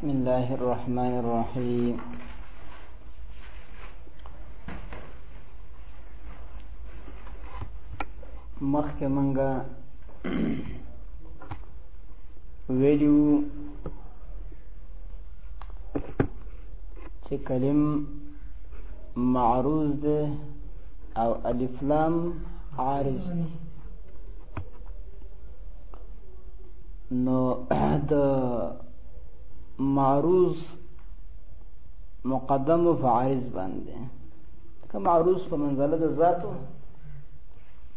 بسم الله الرحمن الرحيم مخکې منګه ویډیو چې کلم معروض ده او الف لام عارض ده نو د معروض مقدم او عارض باندې که معروض په منزله د ذاتو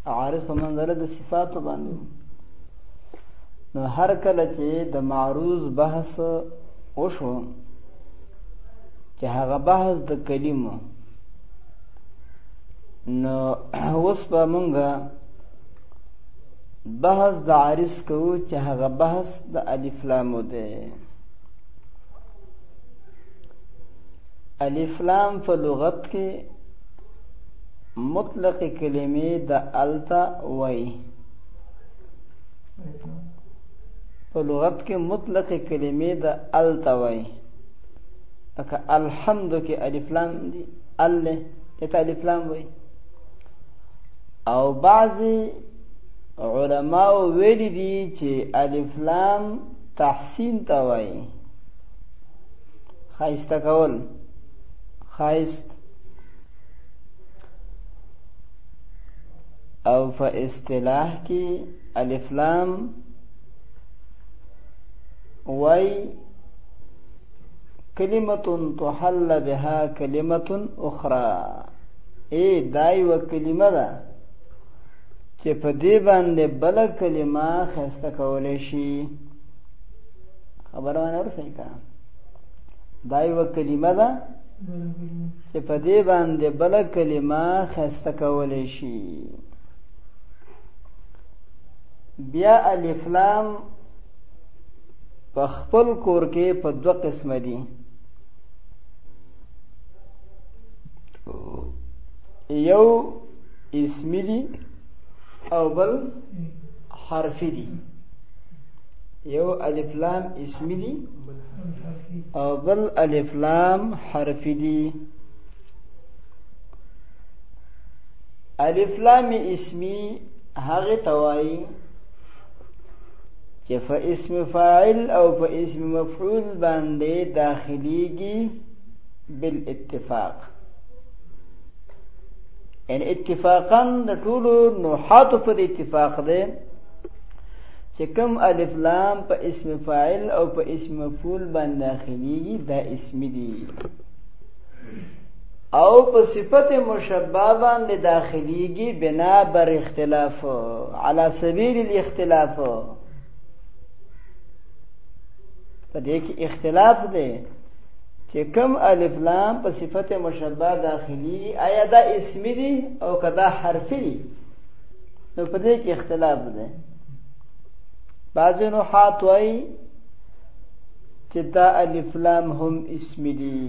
عارض په منزله د صفاتو باندې نو هر کله چې د معروض بحث وشو چې هغه بحث د کلمو نو اوس به مونږه بحث د عارض کوو چې هغه بحث د الف لام دی الف لام په لغت کې مطلق کلمې د التا وایي په لغت کې مطلق کلمې د ال توای لکه الحمد کې الف لام دي ال ته الف لام وای او بعضی علما ویلي دي چې الف لام تحسین توای خایسته کول خایست او په اصطلاح کې الف لام وای کلمه تحل بها کلمه اخرى ای دای و کلمه ده چې په دې باندې بل کلمه خسته کولې شي خبرونه ورسې کا دای و کلمه ده چې په دې باندې بل کلمه خسته کول شي بیا الف لام په خپل کور کې په دوه قسمه دي یو اسمی دي او بل حرفی دي یو الف لام اسمی دی او بل الف لام حرفی دی الف لام اسمی هغه توای چې په اسم فاعل او په اسم مفعول باندې داخليږي بالاتفاق ان اتفاقا د ټولو نحات په اتفاق ده چې کوم الف لام په اسم فاعل او په اسم مفعول باندې داخليږي دا اسمي دي او په صفت مشبہ باندې داخليږي بنا بر اختلاف على سبيل الاختلاف په دې کې اختلاف دی چې کم الف لام په صفت مشبہ داخلي آیا دا اسمی دي او کدا حرفي دي نو په دې کې اختلاف دی بعضی نو حات وای چې دا الف لام هم اسم دي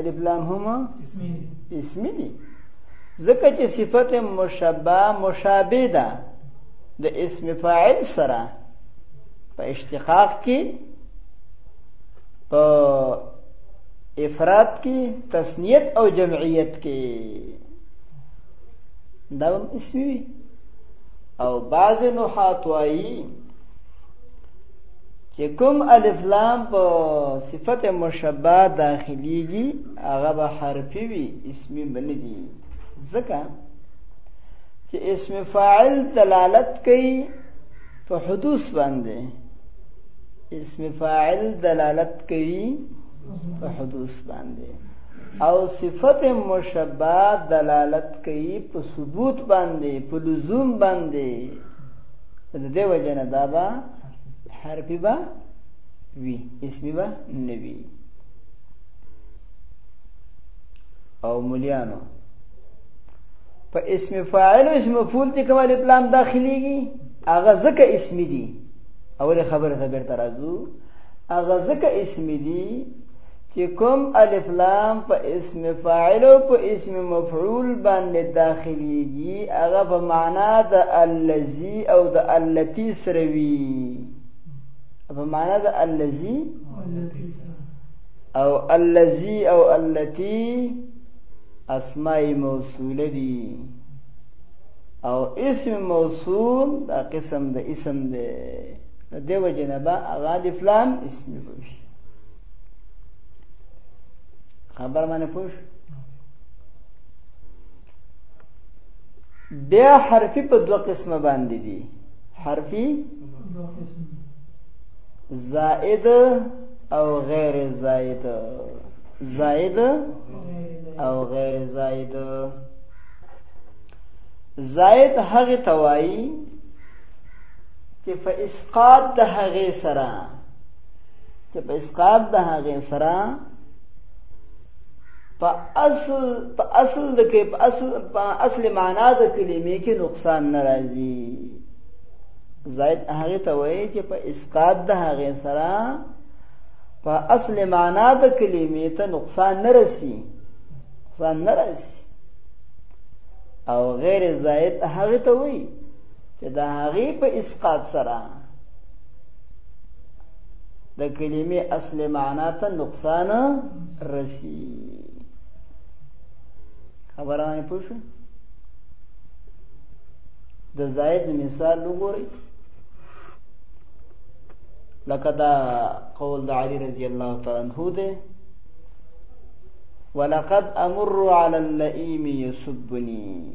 الف لام هم اسم دي اسم دي ځکه چې صفت مشبه مشابه ده د اسم فاعل سره په اشتقاق کې په افراد کې تسنیت او جمعیت کې دا هم اسمی وي او بعض نحات وایي چې کوم الف لام په صفت مشبه داخليږي هغه به حرفي وي اسمي بندي ځکه چې اسم فاعل دلالت کوي په حدوث باندې اسم فاعل دلالت کوي په حدوث باندې او صفت مشبه دلالت کوي په ثبوت باندې په لزوم باندې د دې وجه نه دا به حرفي به وي اسمي به نه وي او مليانو په اسم فاعل او اسم مفعول کې کومه الف لام داخليږي هغه ځکه اسمي دي اول خبره ته بیرته راځو هغه ځکه اسمی دي چې کوم الف لام په اسم فاعل او په اسم مفعول باندې داخليږي هغه په معنا د الذي او د التي سره وي په معنا د الذي او الذي او التي اسماء موصوله دي او اسم موصول دا قسم د اسم دی دې وجه نه به هغه د فلام اسم وي خبر باندې پوښ بیا حرفی په دوه قسمه باندې دي حرفی زائد او غیر زائد زائد او غیر زائد زائد هغه توایی چې په اسقاط د هغې سره چې په اسقاط د هغې سره په اصل په اصل د کې په اصل په اصل معنا د کلمې کې نقصان ناراضي زائد هغه ته وایي چې په اسقاط د هغې سره په اصل معنا د کلمې ته نقصان نه رسی نقصان نه رسی او غیر زائد هغه ته وایي چې د هغې په اسقاط سره د کلمې اصل معنا ته نقصان رسی خبره باندې پوه شو د زاید مثال وګورئ لکه دا قول د علی رضی الله تعالی عنہ دی ولقد امر على اللئيم يسبني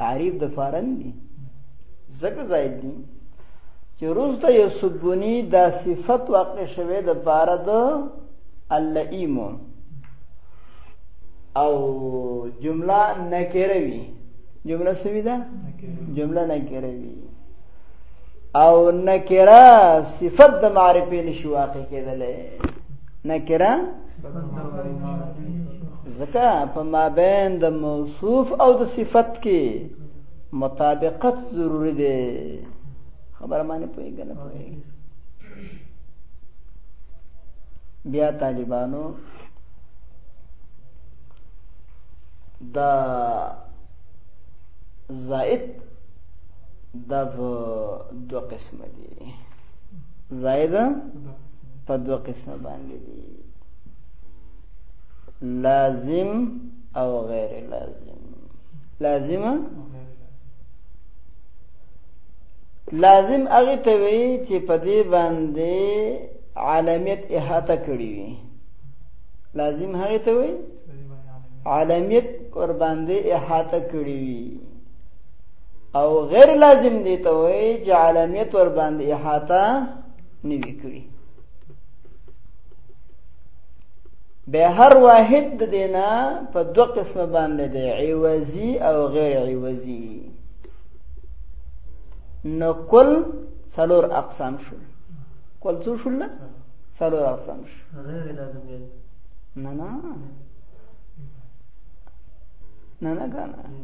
تعریف د فارن دی زکه زائد دی چې روزته یو سبونی دا صفت واقع شوه د فاره د اللئیمو او جمله نکره وی جمله سوی ده جمله نکره وی او نکره صفت د معرفه نشو واقع کېدلې نکره ځکه په مابین د موصوف او د صفت کې مطابقت ضروری دی خبره باندې پوهیږئ نه پوهیږئ بیا طالبانو دا زائد دا دو قسم دي زائد په دوه قسمه باندې دي لازم او غیر لازم لازمه لازم هغه ته وی چې په دې باندې عالمیت احاطه کړی وي لازم هغه ته وی عالمیت ور باندې احاطه کړی وي او غیر لازم دی ته وای چې عالمیت ور باندې احاطه نوي کړی به هر واحد د دینا په دوه قسمه باندې دی عوضی او غیر عوضی نو کل څلور اقسام شو کل څو شول څلور اقسام شو غیر لازم نه نه نه نه کنه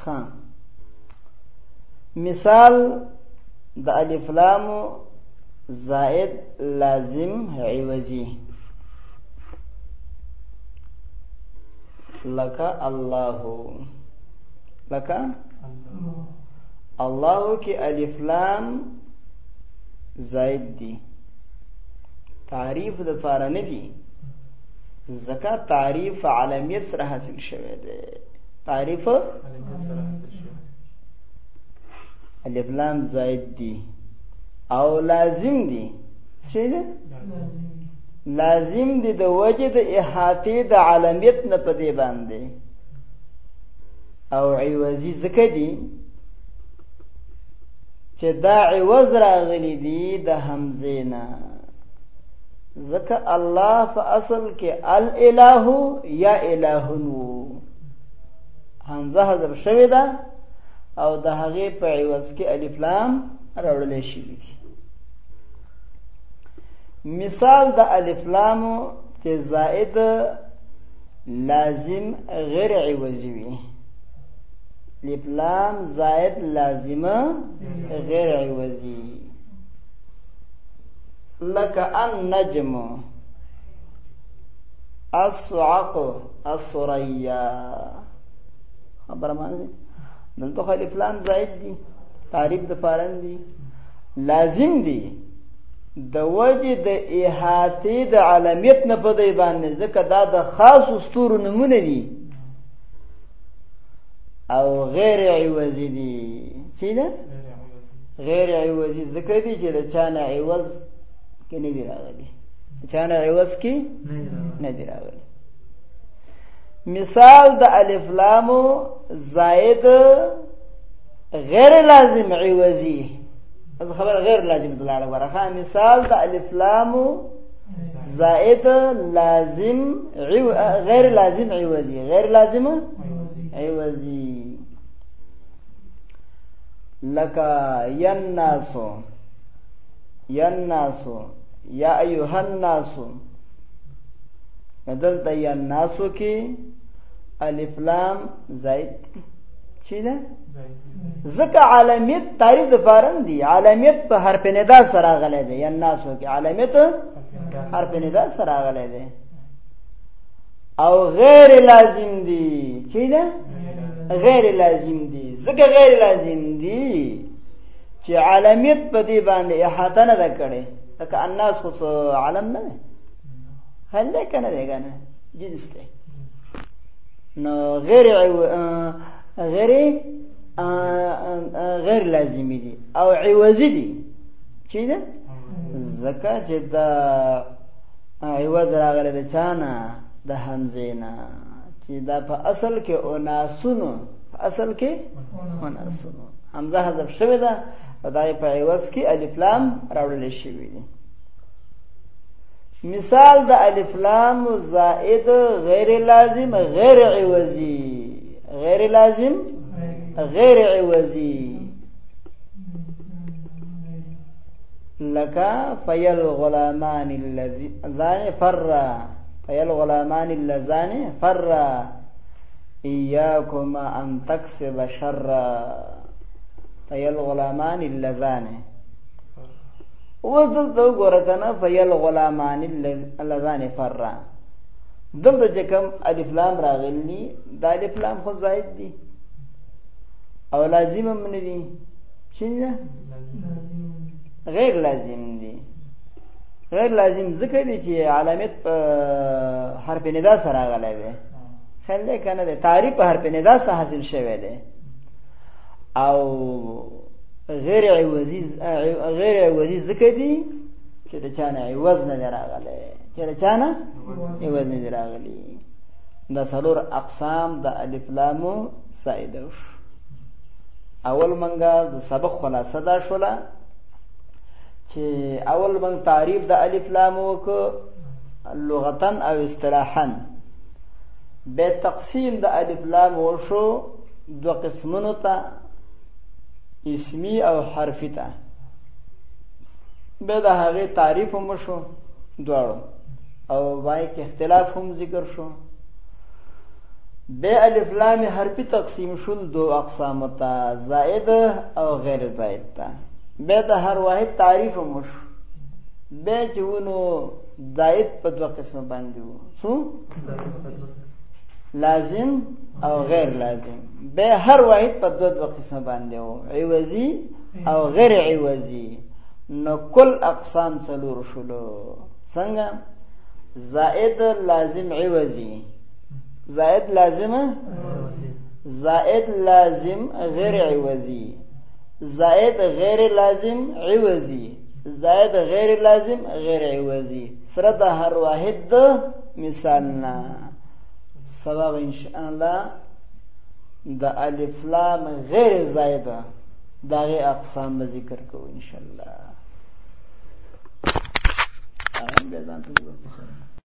خان مثال د الف لام زائد لازم عوضی لك الله لك الله کې الف لام زائد دي تعریف د فارنه دي ځکه تعریف علمیت سره حاصل شوی دی تعریف علمیت سره حاصل شوی الف لام زائد دی او لازم دی څه دی لازم دی د وجه د احاطه د علمیت نه پدې باندې او عوضی زکه دی چې دا عوض راغلی دی د حمزه نه ځکه الله په اصل کې الاله یا الهون وو همزه حذف شوې ده او د هغې په عوض کې الف لام راوړل شي مثال د الف لام چې زائد لازم غیر عوضی وي الف لام زائد لازمه غیر عوضی لکه النجم الصعق الثريا خبره معنی دلته خو الف لام زائد دي تعریف د فارن دي لازم دي د وجه د احاطه د علامت نه په دی باندې ځکه دا د خاص ستور نمونه دي او غیر عوضی دي چې نه غیر عوضی ذکر دی چې د چا نه عوض کې نه دی راغلی چا نه عوض کې نه دی راغلی مثال د الف لام زائد غیر لازم عوضی از خبر غیر لازم دلاله ورخه مثال د الف لام زائد لازم غیر لازم عوضی غیر لازم عوضی لکه ینناسو ینناسو یا ایها الناسو دلته ینناسو کې الف لام زائد چی ده ځکه علامت تایید فارن دی علامت په حرف ندا سره غلې ده ینناسو کې علامت حرف ندا سره غلې ده او غیر لازم دي چې دا غیر لازم دي ځکه غیر لازم دي چې عالمیت په دې باندې احاطه نه ده کړې لکه الناس خو عالم نه ده هل ده کنه ده کنه جنس ده نو غیر غیر غیر لازمی دي او عوضی دي چې ده زکه چې دا عوض راغلی د چا نه د همزې نه چې دا په اصل کې اناسونو په اصل کې اناسونو همزه حذف شوې ده او دا په عوض کې الف لام راوړل شوی دی مثال د الف لام زائد غیر لازم غیر عوضی غیر لازم غیر عوضی لکه فیل غلامان اللذان فر فیل غلامان اللذان فر ایاکما ان تکسب شر فیل غلامان اللذان اوس دلته وګوره که نه فیل غلامان اللذان فر دلته چې کوم الف لام راغلی دا الف لام خو زاید دي او لازم هم نه دي څنګه غیر لازم دی غیر لازم ذکر دی چې علامت په حرف ندا سره غلې ده خل دې کنه ده تعریف په حرف ندا سره حاصل شوه ده او غیر عوضی غیر عوضی ذکر دی چې د چانه عوض نه راغله چې د چانه عوض نه راغلی دا سلور اقسام د الف لام سایده شو اول منګه د سبق خلاصه دا شوله چې اول منګ تعریف د الف لام وک لغتا او اصطلاحا به تقسیم د الف لام وشو دو قسمونو ته اسمی او حرفی ته به د هغه تعریف هم شو دواړو او وای کې اختلاف هم ذکر شو بې الف لام حرفي تقسیم شول دو اقسام ته زائد او غیر زائد ته به د هر واحد تعریف مو شو به چې ونو زائد په دوه قسمه باندې وو څو لازم او غیر لازم به هر واحد په دوه دوه قسمه باندې وو عوضی او غیر عوضی نو کل اقسام څلور شلو څنګه زائد لازم عوضی زائد لازم زائد لازم غیر عوضی زائد غیر لازم عوضی زائد غیر لازم غیر عوضی سره د هر واحد د مثال نه سبب ان شاء الله د الف لام غیر زائده داغه اقسام به ذکر کوو ان شاء الله